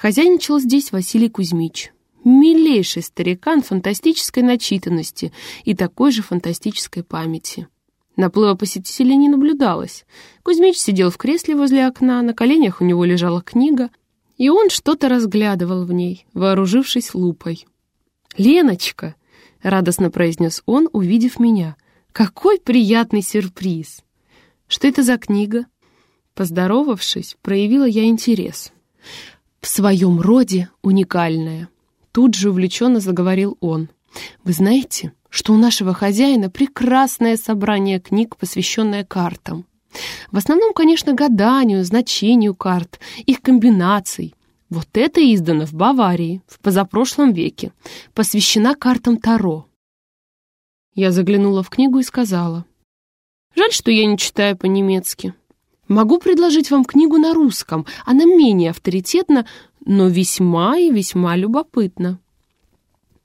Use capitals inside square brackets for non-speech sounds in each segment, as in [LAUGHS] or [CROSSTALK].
Хозяйничал здесь Василий Кузьмич. Милейший старикан фантастической начитанности и такой же фантастической памяти. Наплыва посетителей не наблюдалось. Кузьмич сидел в кресле возле окна, на коленях у него лежала книга, и он что-то разглядывал в ней, вооружившись лупой. «Леночка!» — радостно произнес он, увидев меня. «Какой приятный сюрприз!» «Что это за книга?» Поздоровавшись, проявила я интерес. «В своем роде уникальная». Тут же увлеченно заговорил он. «Вы знаете, что у нашего хозяина прекрасное собрание книг, посвященное картам. В основном, конечно, гаданию, значению карт, их комбинаций. Вот это издано в Баварии в позапрошлом веке, посвящена картам Таро. Я заглянула в книгу и сказала, «Жаль, что я не читаю по-немецки. Могу предложить вам книгу на русском, она менее авторитетна, но весьма и весьма любопытна».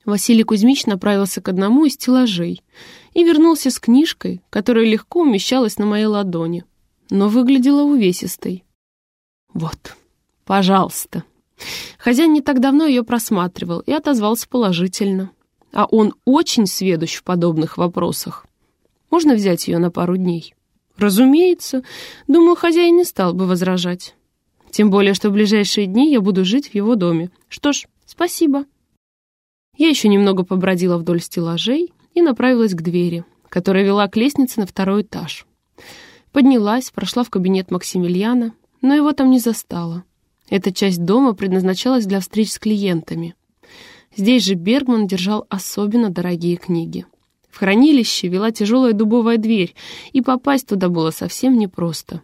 Василий Кузьмич направился к одному из стеллажей и вернулся с книжкой, которая легко умещалась на моей ладони, но выглядела увесистой. «Вот, пожалуйста». Хозяин не так давно ее просматривал и отозвался положительно. А он очень сведущ в подобных вопросах. Можно взять ее на пару дней? Разумеется. Думаю, хозяин не стал бы возражать. Тем более, что в ближайшие дни я буду жить в его доме. Что ж, спасибо. Я еще немного побродила вдоль стеллажей и направилась к двери, которая вела к лестнице на второй этаж. Поднялась, прошла в кабинет Максимилиана, но его там не застала. Эта часть дома предназначалась для встреч с клиентами. Здесь же Бергман держал особенно дорогие книги. В хранилище вела тяжелая дубовая дверь, и попасть туда было совсем непросто.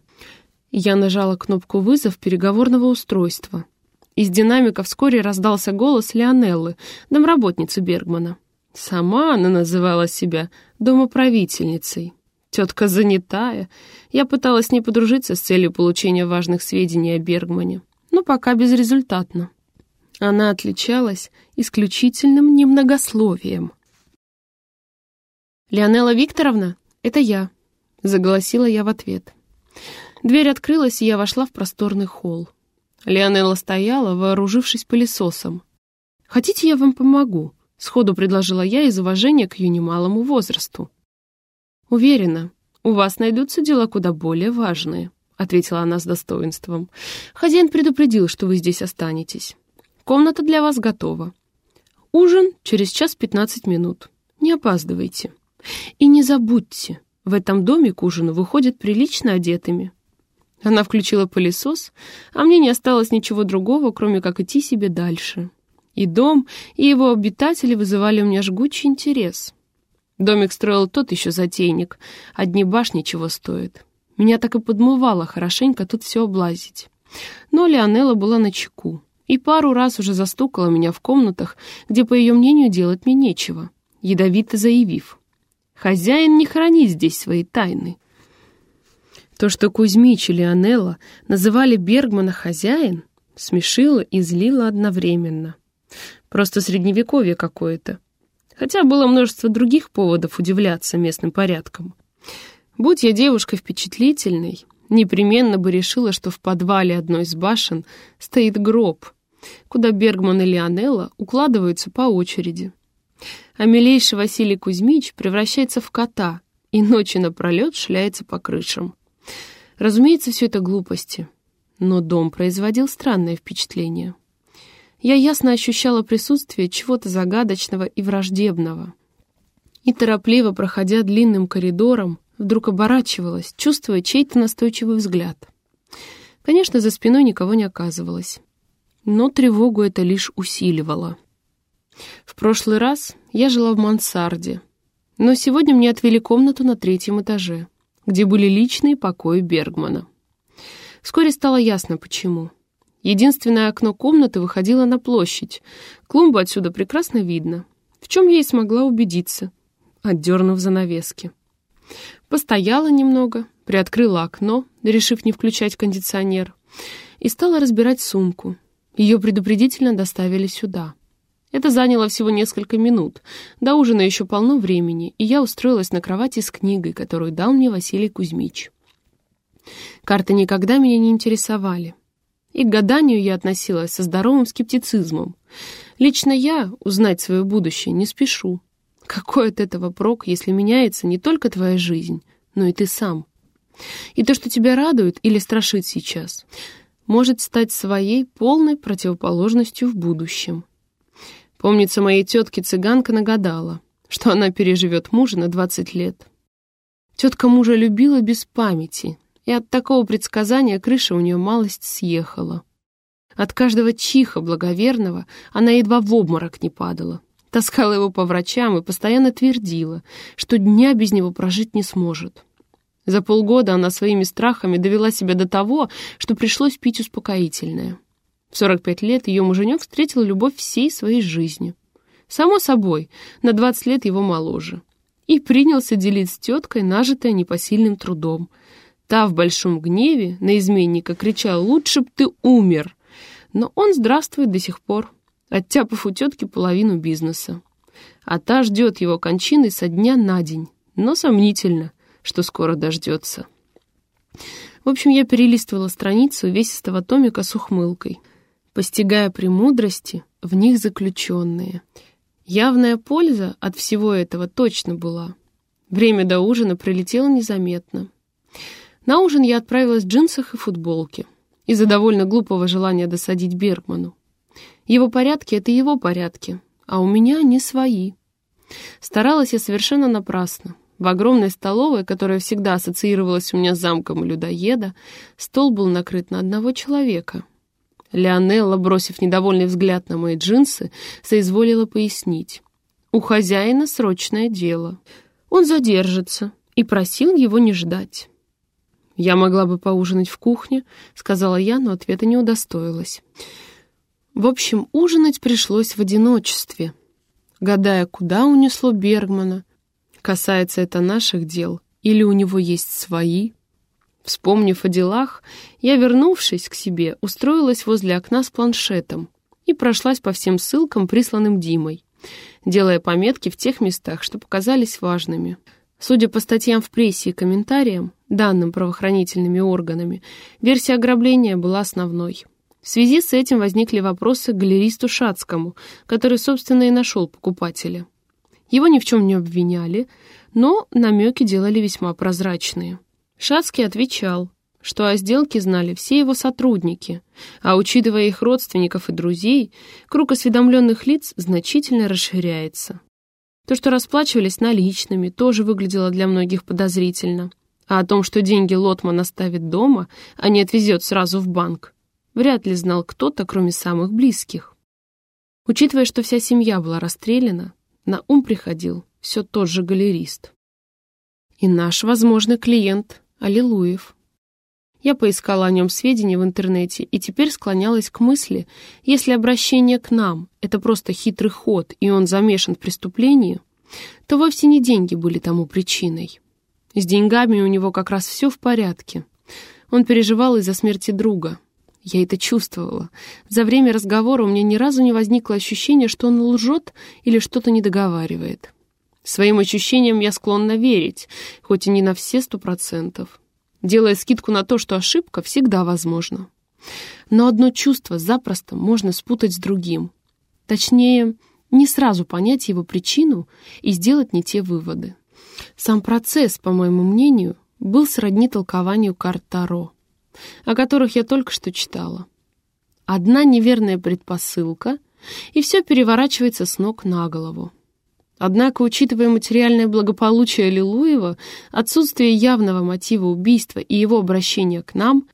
Я нажала кнопку «Вызов» переговорного устройства — из динамика вскоре раздался голос Леонеллы, домработницы Бергмана. Сама она называла себя домоправительницей. Тетка занятая. Я пыталась с ней подружиться с целью получения важных сведений о Бергмане, но пока безрезультатно. Она отличалась исключительным немногословием. «Леонелла Викторовна, это я», — заголосила я в ответ. Дверь открылась, и я вошла в просторный холл. Леонелла стояла, вооружившись пылесосом. «Хотите, я вам помогу?» — сходу предложила я из уважения к ее немалому возрасту. «Уверена, у вас найдутся дела куда более важные», — ответила она с достоинством. «Хозяин предупредил, что вы здесь останетесь. Комната для вас готова. Ужин через час пятнадцать минут. Не опаздывайте. И не забудьте, в этом доме к ужину выходят прилично одетыми. Она включила пылесос, а мне не осталось ничего другого, кроме как идти себе дальше. И дом, и его обитатели вызывали у меня жгучий интерес. Домик строил тот еще затейник, одни башни чего стоят. Меня так и подмывало хорошенько тут все облазить. Но Леонелла была на чеку и пару раз уже застукала меня в комнатах, где, по ее мнению, делать мне нечего, ядовито заявив. «Хозяин не хранит здесь свои тайны». То, что Кузьмич и Леонелла называли Бергмана хозяин, смешило и злило одновременно. Просто средневековье какое-то. Хотя было множество других поводов удивляться местным порядкам. Будь я девушкой впечатлительной, непременно бы решила, что в подвале одной из башен стоит гроб, куда Бергман и Леонелла укладываются по очереди. А милейший Василий Кузьмич превращается в кота и ночи напролет шляется по крышам. Разумеется, все это глупости, но дом производил странное впечатление. Я ясно ощущала присутствие чего-то загадочного и враждебного. И торопливо, проходя длинным коридором, вдруг оборачивалась, чувствуя чей-то настойчивый взгляд. Конечно, за спиной никого не оказывалось, но тревогу это лишь усиливало. В прошлый раз я жила в мансарде, но сегодня мне отвели комнату на третьем этаже где были личные покои Бергмана. Вскоре стало ясно, почему. Единственное окно комнаты выходило на площадь. Клумбу отсюда прекрасно видно, в чем я и смогла убедиться, отдернув занавески. Постояла немного, приоткрыла окно, решив не включать кондиционер, и стала разбирать сумку. Ее предупредительно доставили сюда. Это заняло всего несколько минут. До ужина еще полно времени, и я устроилась на кровати с книгой, которую дал мне Василий Кузьмич. Карты никогда меня не интересовали. И к гаданию я относилась со здоровым скептицизмом. Лично я узнать свое будущее не спешу. Какой от этого прок, если меняется не только твоя жизнь, но и ты сам? И то, что тебя радует или страшит сейчас, может стать своей полной противоположностью в будущем. Помнится, моей тетке цыганка нагадала, что она переживет мужа на 20 лет. Тетка мужа любила без памяти, и от такого предсказания крыша у нее малость съехала. От каждого чиха благоверного она едва в обморок не падала. Таскала его по врачам и постоянно твердила, что дня без него прожить не сможет. За полгода она своими страхами довела себя до того, что пришлось пить успокоительное. В 45 лет ее муженек встретил любовь всей своей жизни. Само собой, на 20 лет его моложе. И принялся делить с теткой нажитое непосильным трудом. Та в большом гневе на изменника кричала «Лучше б ты умер!» Но он здравствует до сих пор, оттяпав у тетки половину бизнеса. А та ждет его кончины со дня на день, но сомнительно, что скоро дождется. В общем, я перелистывала страницу увесистого томика с ухмылкой, постигая премудрости, в них заключенные. Явная польза от всего этого точно была. Время до ужина пролетело незаметно. На ужин я отправилась в джинсах и футболке из-за довольно глупого желания досадить Бергману. Его порядки — это его порядки, а у меня не свои. Старалась я совершенно напрасно. В огромной столовой, которая всегда ассоциировалась у меня с замком людоеда, стол был накрыт на одного человека. Леонелла, бросив недовольный взгляд на мои джинсы, соизволила пояснить. «У хозяина срочное дело. Он задержится» и просил его не ждать. «Я могла бы поужинать в кухне», — сказала я, но ответа не удостоилась. В общем, ужинать пришлось в одиночестве, гадая, куда унесло Бергмана. Касается это наших дел, или у него есть свои? Вспомнив о делах, я, вернувшись к себе, устроилась возле окна с планшетом и прошлась по всем ссылкам, присланным Димой, делая пометки в тех местах, что показались важными. Судя по статьям в прессе и комментариям, данным правоохранительными органами, версия ограбления была основной. В связи с этим возникли вопросы к галеристу Шацкому, который, собственно, и нашел покупателя. Его ни в чем не обвиняли, но намеки делали весьма прозрачные. Шацкий отвечал, что о сделке знали все его сотрудники, а учитывая их родственников и друзей, круг осведомленных лиц значительно расширяется. То, что расплачивались наличными, тоже выглядело для многих подозрительно. А о том, что деньги Лотман оставит дома, а не отвезет сразу в банк, вряд ли знал кто-то, кроме самых близких. Учитывая, что вся семья была расстреляна, на ум приходил все тот же галерист. И наш возможный клиент Аллилуев. Я поискала о нем сведения в интернете и теперь склонялась к мысли, если обращение к нам — это просто хитрый ход, и он замешан в преступлении, то вовсе не деньги были тому причиной. С деньгами у него как раз все в порядке. Он переживал из-за смерти друга. Я это чувствовала. За время разговора у меня ни разу не возникло ощущения, что он лжет или что-то не договаривает. Своим ощущениям я склонна верить, хоть и не на все сто процентов делая скидку на то, что ошибка всегда возможна. Но одно чувство запросто можно спутать с другим. Точнее, не сразу понять его причину и сделать не те выводы. Сам процесс, по моему мнению, был сродни толкованию карт Таро, о которых я только что читала. Одна неверная предпосылка, и все переворачивается с ног на голову. Однако, учитывая материальное благополучие Лилуева, отсутствие явного мотива убийства и его обращение к нам,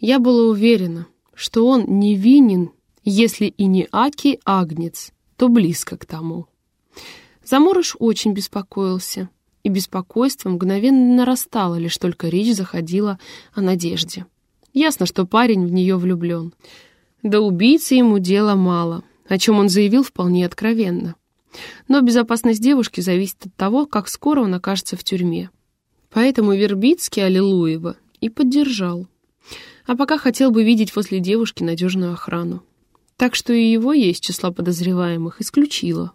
я была уверена, что он невинен, если и не Аки Агнец, то близко к тому. Заморыш очень беспокоился, и беспокойство мгновенно нарастало, лишь только речь заходила о надежде. Ясно, что парень в нее влюблен. Да убийцы ему дела мало, о чем он заявил вполне откровенно. Но безопасность девушки зависит от того, как скоро он окажется в тюрьме. Поэтому Вербицкий Аллилуева и поддержал. А пока хотел бы видеть возле девушки надежную охрану. Так что и его есть числа подозреваемых исключила.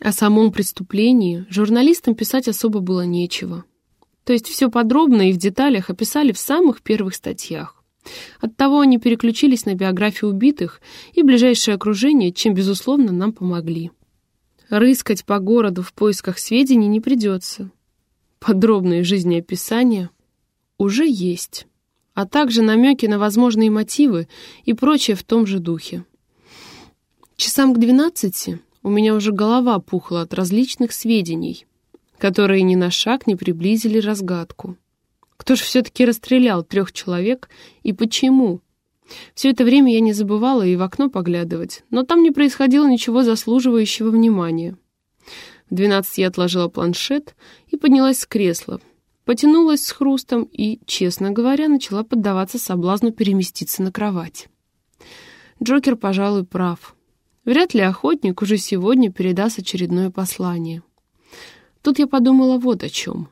О самом преступлении журналистам писать особо было нечего. То есть все подробно и в деталях описали в самых первых статьях. Оттого они переключились на биографию убитых и ближайшее окружение, чем, безусловно, нам помогли. Рыскать по городу в поисках сведений не придется. Подробные жизнеописания уже есть, а также намеки на возможные мотивы и прочее в том же духе. Часам к двенадцати у меня уже голова пухла от различных сведений, которые ни на шаг не приблизили разгадку. Кто же все-таки расстрелял трех человек и почему? Все это время я не забывала и в окно поглядывать, но там не происходило ничего заслуживающего внимания. В двенадцать я отложила планшет и поднялась с кресла, потянулась с хрустом и, честно говоря, начала поддаваться соблазну переместиться на кровать. Джокер, пожалуй, прав. Вряд ли охотник уже сегодня передаст очередное послание. Тут я подумала вот о чем.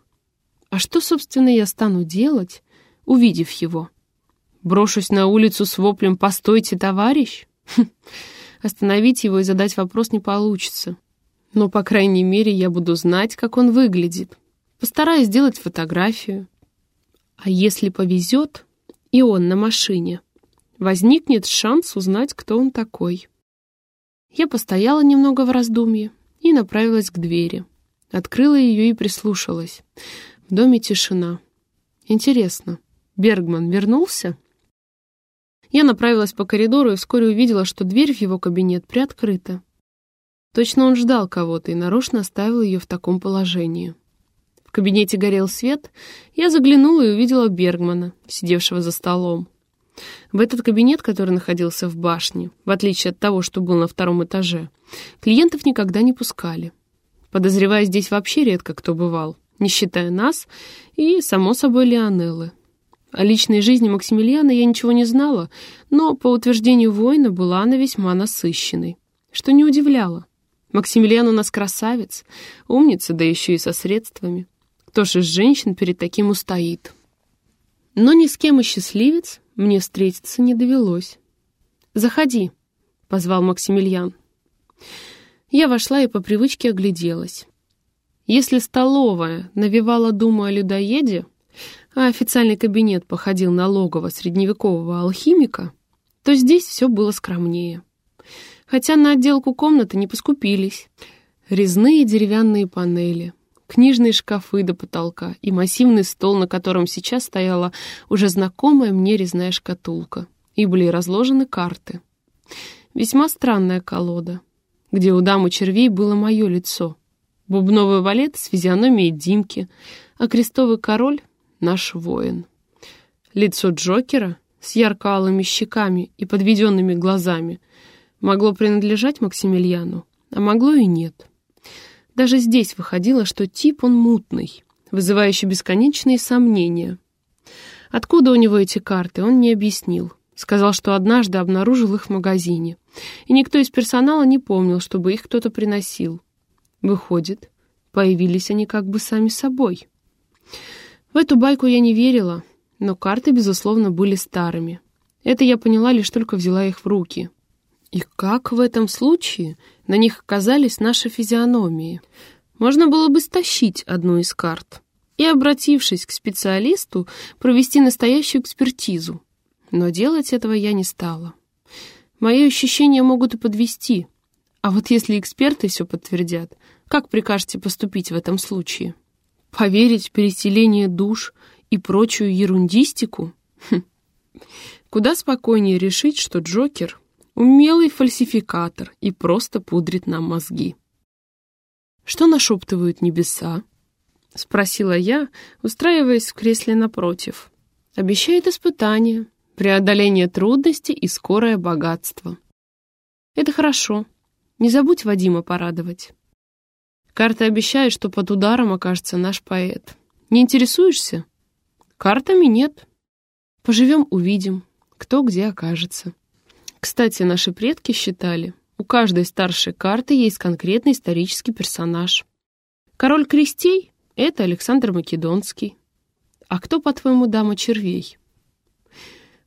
А что, собственно, я стану делать, увидев его? Брошусь на улицу с воплем «Постойте, товарищ!» [LAUGHS] Остановить его и задать вопрос не получится. Но, по крайней мере, я буду знать, как он выглядит. Постараюсь сделать фотографию. А если повезет, и он на машине, возникнет шанс узнать, кто он такой. Я постояла немного в раздумье и направилась к двери. Открыла ее и прислушалась. В доме тишина. Интересно, Бергман вернулся? Я направилась по коридору и вскоре увидела, что дверь в его кабинет приоткрыта. Точно он ждал кого-то и нарочно оставил ее в таком положении. В кабинете горел свет, я заглянула и увидела Бергмана, сидевшего за столом. В этот кабинет, который находился в башне, в отличие от того, что был на втором этаже, клиентов никогда не пускали. Подозревая, здесь вообще редко кто бывал не считая нас и, само собой, Лионеллы. О личной жизни Максимилиана я ничего не знала, но, по утверждению воина, была она весьма насыщенной, что не удивляло. Максимилиан у нас красавец, умница, да еще и со средствами. Кто же из женщин перед таким устоит? Но ни с кем и счастливец мне встретиться не довелось. «Заходи», — позвал Максимилиан. Я вошла и по привычке огляделась. Если столовая навевала думу о людоеде, а официальный кабинет походил на логово средневекового алхимика, то здесь все было скромнее. Хотя на отделку комнаты не поскупились. Резные деревянные панели, книжные шкафы до потолка и массивный стол, на котором сейчас стояла уже знакомая мне резная шкатулка, и были разложены карты. Весьма странная колода, где у дамы червей было мое лицо — бубновый валет с физиономией Димки, а крестовый король — наш воин. Лицо Джокера с ярко-алыми щеками и подведенными глазами могло принадлежать Максимилиану, а могло и нет. Даже здесь выходило, что тип он мутный, вызывающий бесконечные сомнения. Откуда у него эти карты, он не объяснил. Сказал, что однажды обнаружил их в магазине, и никто из персонала не помнил, чтобы их кто-то приносил. Выходит, появились они как бы сами собой. В эту байку я не верила, но карты, безусловно, были старыми. Это я поняла, лишь только взяла их в руки. И как в этом случае на них оказались наши физиономии? Можно было бы стащить одну из карт и, обратившись к специалисту, провести настоящую экспертизу. Но делать этого я не стала. Мои ощущения могут и подвести. А вот если эксперты все подтвердят, как прикажете поступить в этом случае? Поверить в переселение душ и прочую ерундистику? Хм. Куда спокойнее решить, что Джокер — умелый фальсификатор и просто пудрит нам мозги. «Что нашептывают небеса?» — спросила я, устраиваясь в кресле напротив. «Обещает испытание, преодоление трудностей и скорое богатство». «Это хорошо. Не забудь Вадима порадовать». Карта обещает, что под ударом окажется наш поэт. Не интересуешься? Картами нет. Поживем, увидим, кто где окажется. Кстати, наши предки считали, у каждой старшей карты есть конкретный исторический персонаж. Король крестей — это Александр Македонский. А кто, по-твоему, дама червей?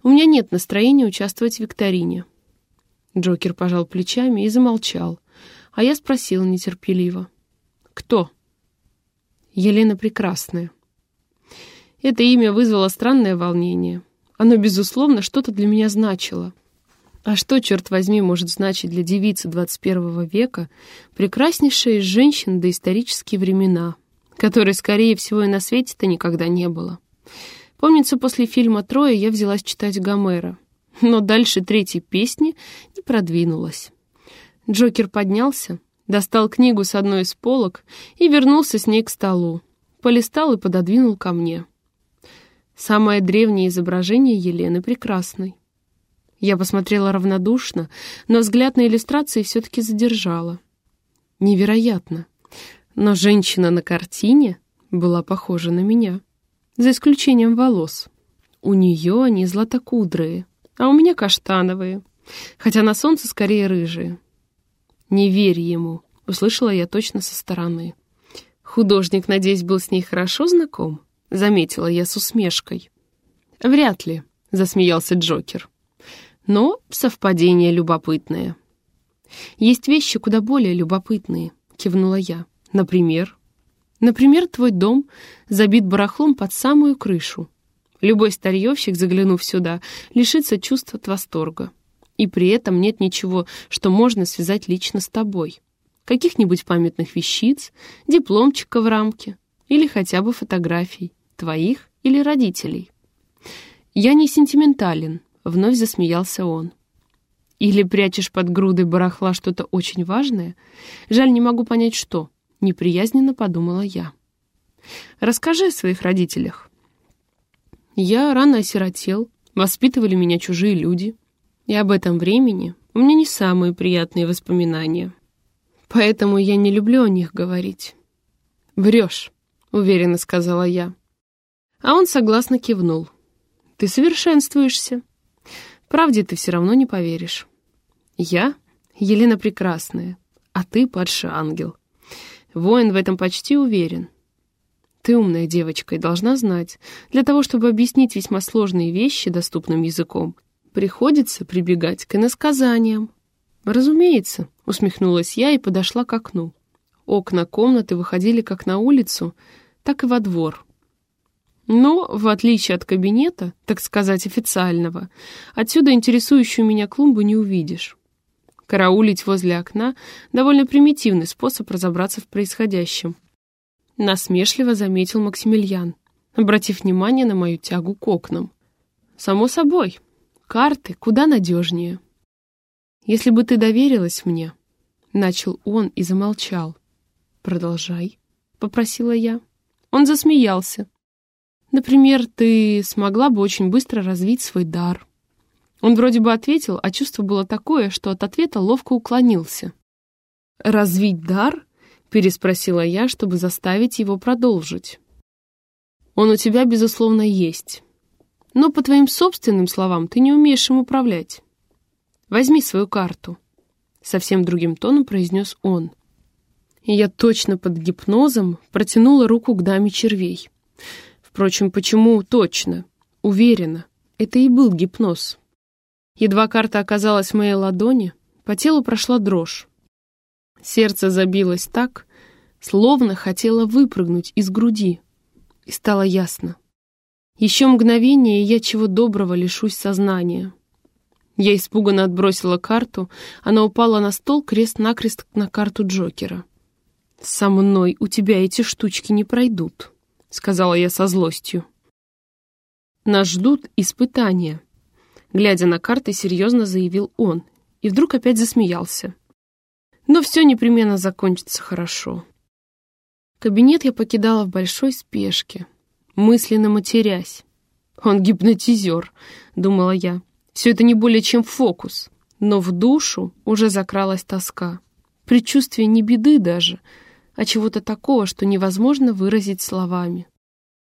У меня нет настроения участвовать в викторине. Джокер пожал плечами и замолчал, а я спросил нетерпеливо. «Кто?» «Елена Прекрасная». Это имя вызвало странное волнение. Оно, безусловно, что-то для меня значило. А что, черт возьми, может значить для девицы 21 века прекраснейшая из женщин доисторические времена, которой, скорее всего, и на свете-то никогда не было? Помнится, после фильма «Трое» я взялась читать Гомера, но дальше третьей песни не продвинулась. Джокер поднялся, достал книгу с одной из полок и вернулся с ней к столу. Полистал и пододвинул ко мне. Самое древнее изображение Елены Прекрасной. Я посмотрела равнодушно, но взгляд на иллюстрации все-таки задержала. Невероятно. Но женщина на картине была похожа на меня, за исключением волос. У нее они златокудрые, а у меня каштановые, хотя на солнце скорее рыжие. «Не верь ему», — услышала я точно со стороны. «Художник, надеюсь, был с ней хорошо знаком?» — заметила я с усмешкой. «Вряд ли», — засмеялся Джокер. «Но совпадение любопытное». «Есть вещи куда более любопытные», — кивнула я. «Например?» «Например, твой дом забит барахлом под самую крышу. Любой старьевщик, заглянув сюда, лишится чувства от восторга и при этом нет ничего, что можно связать лично с тобой. Каких-нибудь памятных вещиц, дипломчика в рамке или хотя бы фотографий, твоих или родителей. «Я не сентиментален», — вновь засмеялся он. «Или прячешь под грудой барахла что-то очень важное? Жаль, не могу понять, что», — неприязненно подумала я. «Расскажи о своих родителях». «Я рано осиротел, воспитывали меня чужие люди», и об этом времени у меня не самые приятные воспоминания. Поэтому я не люблю о них говорить. «Врешь», — уверенно сказала я. А он согласно кивнул. «Ты совершенствуешься. Правде ты все равно не поверишь. Я — Елена Прекрасная, а ты — падший ангел. Воин в этом почти уверен. Ты умная девочка и должна знать, для того, чтобы объяснить весьма сложные вещи доступным языком, приходится прибегать к иносказаниям. «Разумеется», — усмехнулась я и подошла к окну. Окна комнаты выходили как на улицу, так и во двор. Но, в отличие от кабинета, так сказать, официального, отсюда интересующую меня клумбу не увидишь. Караулить возле окна — довольно примитивный способ разобраться в происходящем. Насмешливо заметил Максимилиан, обратив внимание на мою тягу к окнам. «Само собой», Карты куда надежнее. Если бы ты доверилась мне, начал он и замолчал. Продолжай, попросила я. Он засмеялся. Например, ты смогла бы очень быстро развить свой дар. Он вроде бы ответил, а чувство было такое, что от ответа ловко уклонился. «Развить дар?» — переспросила я, чтобы заставить его продолжить. «Он у тебя, безусловно, есть. Но, по твоим собственным словам, ты не умеешь им управлять. Возьми свою карту», — совсем другим тоном произнес он. И я точно под гипнозом протянула руку к даме червей. Впрочем, почему точно? Уверена, это и был гипноз. Едва карта оказалась в моей ладони, по телу прошла дрожь. Сердце забилось так, словно хотело выпрыгнуть из груди. И стало ясно. Еще мгновение, и я чего доброго лишусь сознания. Я испуганно отбросила карту, она упала на стол крест-накрест на карту Джокера. «Со мной у тебя эти штучки не пройдут», — сказала я со злостью. «Нас ждут испытания», — глядя на карты, серьезно заявил он, и вдруг опять засмеялся. «Но все непременно закончится хорошо». Кабинет я покидала в большой спешке, мысленно матерясь. «Он гипнотизер», — думала я. «Все это не более чем фокус». Но в душу уже закралась тоска. Предчувствие не беды даже, а чего-то такого, что невозможно выразить словами.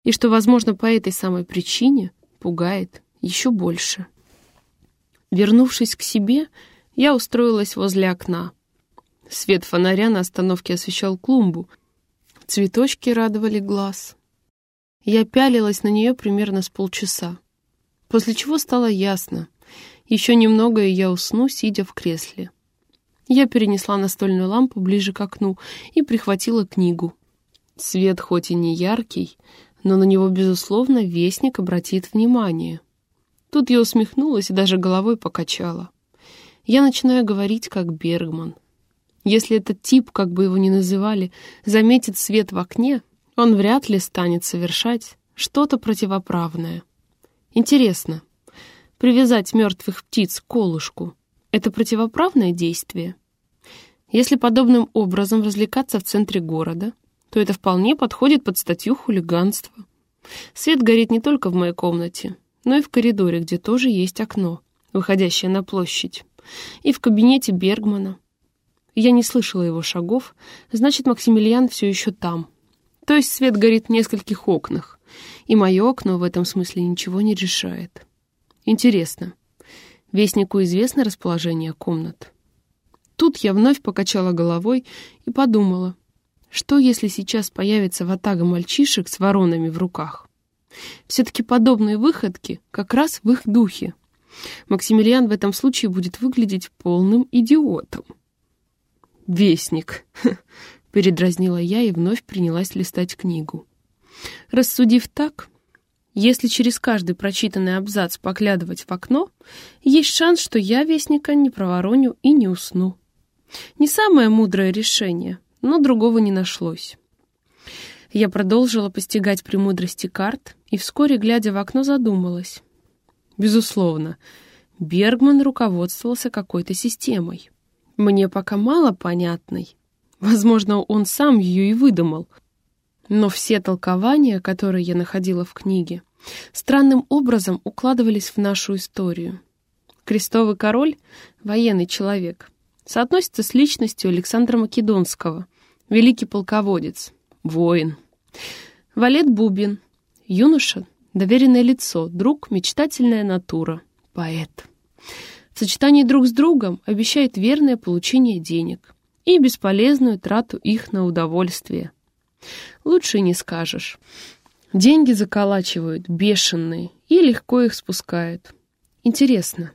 И что, возможно, по этой самой причине пугает еще больше. Вернувшись к себе, я устроилась возле окна. Свет фонаря на остановке освещал клумбу. Цветочки радовали глаз. Я пялилась на нее примерно с полчаса. После чего стало ясно. Еще немного, и я усну, сидя в кресле. Я перенесла настольную лампу ближе к окну и прихватила книгу. Свет хоть и не яркий, но на него, безусловно, вестник обратит внимание. Тут я усмехнулась и даже головой покачала. Я начинаю говорить как Бергман. Если этот тип, как бы его ни называли, заметит свет в окне, он вряд ли станет совершать что-то противоправное. Интересно, привязать мертвых птиц к колышку — это противоправное действие? Если подобным образом развлекаться в центре города, то это вполне подходит под статью хулиганства. Свет горит не только в моей комнате, но и в коридоре, где тоже есть окно, выходящее на площадь, и в кабинете Бергмана. Я не слышала его шагов, значит, Максимилиан все еще там. То есть свет горит в нескольких окнах, и мое окно в этом смысле ничего не решает. Интересно, Вестнику известно расположение комнат? Тут я вновь покачала головой и подумала, что если сейчас появится ватага мальчишек с воронами в руках? Все-таки подобные выходки как раз в их духе. Максимилиан в этом случае будет выглядеть полным идиотом. «Вестник», [LAUGHS] — передразнила я и вновь принялась листать книгу. Рассудив так, если через каждый прочитанный абзац поглядывать в окно, есть шанс, что я вестника не провороню и не усну. Не самое мудрое решение, но другого не нашлось. Я продолжила постигать премудрости карт и вскоре, глядя в окно, задумалась. Безусловно, Бергман руководствовался какой-то системой. Мне пока мало понятной. Возможно, он сам ее и выдумал. Но все толкования, которые я находила в книге, странным образом укладывались в нашу историю. Крестовый король — военный человек — соотносится с личностью Александра Македонского, великий полководец, воин. Валет Бубин, юноша, доверенное лицо, друг, мечтательная натура, поэт. В сочетании друг с другом обещает верное получение денег и бесполезную трату их на удовольствие. Лучше не скажешь. Деньги заколачивают, бешеные, и легко их спускают. Интересно.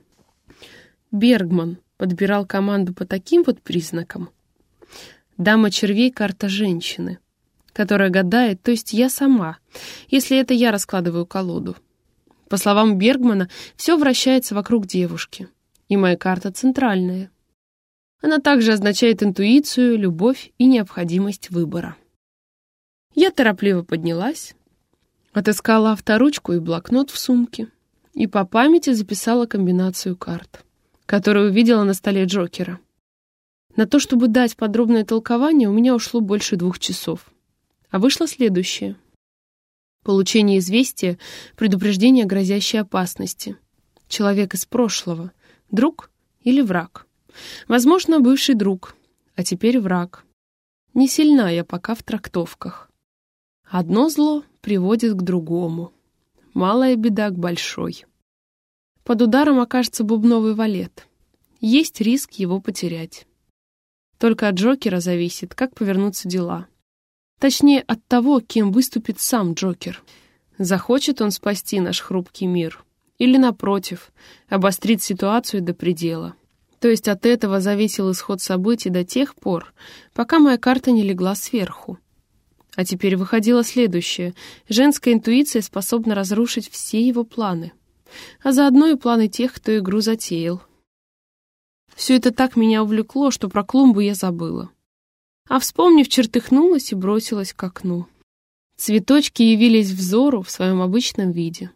Бергман, подбирал команду по таким вот признакам. Дама червей — карта женщины, которая гадает, то есть я сама, если это я раскладываю колоду. По словам Бергмана, все вращается вокруг девушки, и моя карта центральная. Она также означает интуицию, любовь и необходимость выбора. Я торопливо поднялась, отыскала авторучку и блокнот в сумке и по памяти записала комбинацию карт которую увидела на столе Джокера. На то, чтобы дать подробное толкование, у меня ушло больше двух часов. А вышло следующее. Получение известия, предупреждение грозящей опасности. Человек из прошлого. Друг или враг? Возможно, бывший друг, а теперь враг. Не сильна я пока в трактовках. Одно зло приводит к другому. Малая беда к большой. Под ударом окажется бубновый валет. Есть риск его потерять. Только от Джокера зависит, как повернутся дела. Точнее, от того, кем выступит сам Джокер. Захочет он спасти наш хрупкий мир. Или, напротив, обострит ситуацию до предела. То есть от этого зависел исход событий до тех пор, пока моя карта не легла сверху. А теперь выходило следующее. Женская интуиция способна разрушить все его планы а заодно и планы тех, кто игру затеял. Все это так меня увлекло, что про клумбу я забыла. А вспомнив, чертыхнулась и бросилась к окну. Цветочки явились взору в своем обычном виде,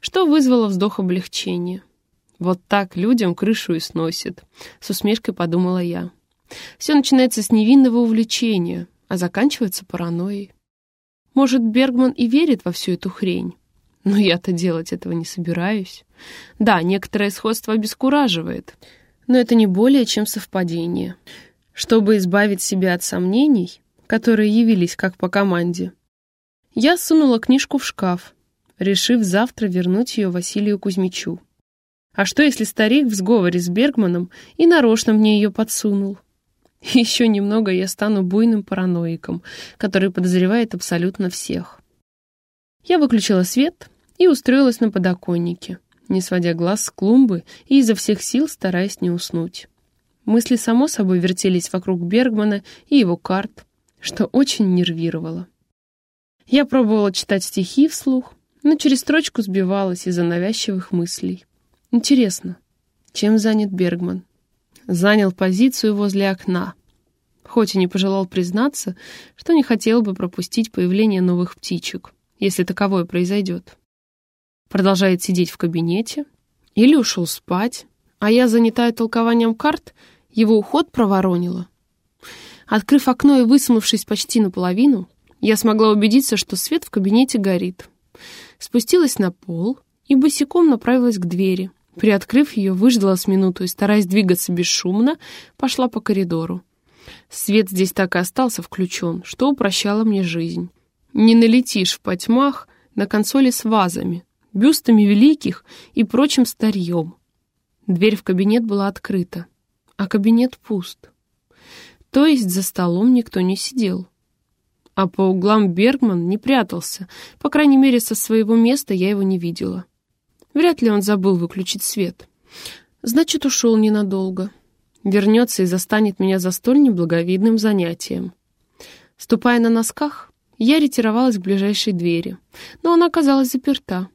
что вызвало вздох облегчения. Вот так людям крышу и сносит, с усмешкой подумала я. Все начинается с невинного увлечения, а заканчивается паранойей. Может, Бергман и верит во всю эту хрень, но я-то делать этого не собираюсь. Да, некоторое сходство обескураживает, но это не более чем совпадение. Чтобы избавить себя от сомнений, которые явились как по команде, я сунула книжку в шкаф, решив завтра вернуть ее Василию Кузьмичу. А что, если старик в сговоре с Бергманом и нарочно мне ее подсунул? [LAUGHS] Еще немного я стану буйным параноиком, который подозревает абсолютно всех. Я выключила свет и устроилась на подоконнике, не сводя глаз с клумбы и изо всех сил стараясь не уснуть. Мысли, само собой, вертелись вокруг Бергмана и его карт, что очень нервировало. Я пробовала читать стихи вслух, но через строчку сбивалась из-за навязчивых мыслей. Интересно, чем занят Бергман? Занял позицию возле окна, хоть и не пожелал признаться, что не хотел бы пропустить появление новых птичек, если таковое произойдет. Продолжает сидеть в кабинете или ушел спать, а я, занятая толкованием карт, его уход проворонила. Открыв окно и высунувшись почти наполовину, я смогла убедиться, что свет в кабинете горит. Спустилась на пол и босиком направилась к двери. Приоткрыв ее, выждала с минуту и, стараясь двигаться бесшумно, пошла по коридору. Свет здесь так и остался включен, что упрощало мне жизнь. Не налетишь в потьмах на консоли с вазами, бюстами великих и прочим старьем. Дверь в кабинет была открыта, а кабинет пуст. То есть за столом никто не сидел. А по углам Бергман не прятался, по крайней мере, со своего места я его не видела. Вряд ли он забыл выключить свет. Значит, ушел ненадолго. Вернется и застанет меня за столь неблаговидным занятием. Ступая на носках, я ретировалась к ближайшей двери, но она оказалась заперта.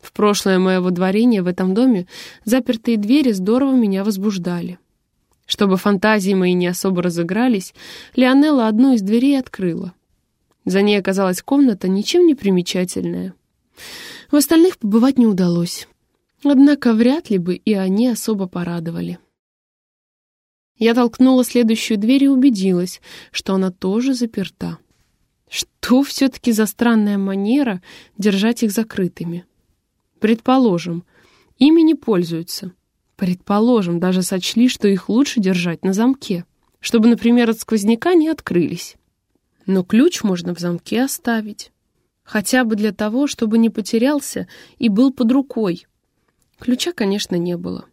В прошлое мое водворение в этом доме запертые двери здорово меня возбуждали. Чтобы фантазии мои не особо разыгрались, Леонелла одну из дверей открыла. За ней оказалась комната, ничем не примечательная. В остальных побывать не удалось. Однако вряд ли бы и они особо порадовали. Я толкнула следующую дверь и убедилась, что она тоже заперта. Что все-таки за странная манера держать их закрытыми? Предположим, ими не пользуются. Предположим, даже сочли, что их лучше держать на замке, чтобы, например, от сквозняка не открылись. Но ключ можно в замке оставить. Хотя бы для того, чтобы не потерялся и был под рукой. Ключа, конечно, не было.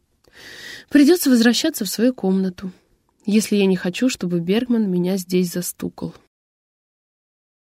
Придется возвращаться в свою комнату, если я не хочу, чтобы Бергман меня здесь застукал.